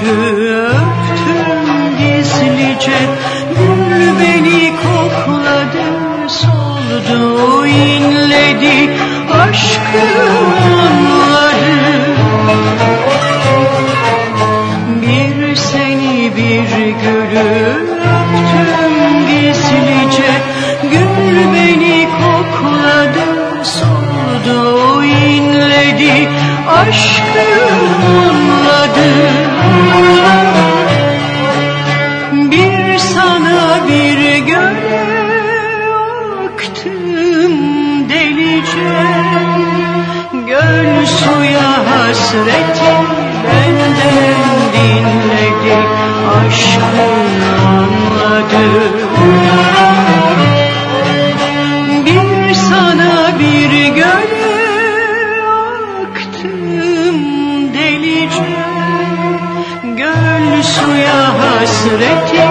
gülü öptüm gizlice. Gül beni kokladı soldu inledi. Aşkın anları Bir seni bir gülü öptüm gizlice. Gül beni kokladı soldu inledi. Aşkın anladı sana bir göle aktım delice. Göl suya hasreti benden dinledi Aşkı anladı. Bir sana bir göle aktım delice. Göl suya hasreti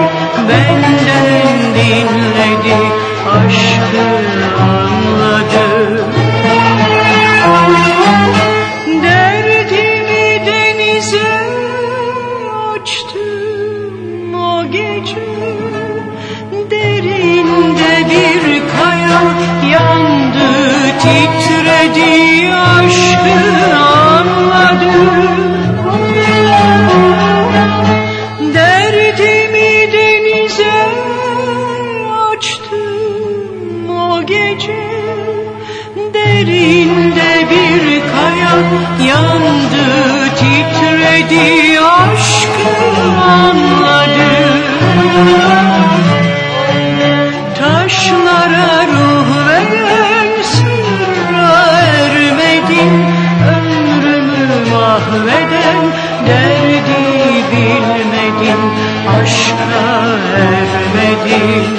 benden dinledi Aşkı anladı. Derdimi denize açtım o gece. Derinde bir kaya yandı titredi gece Derinde bir kaya yandı titredi aşkı anladı Taşlara ruh veren sırra ermedin Ömrümü mahveden derdi bilmedin Aşka ermedin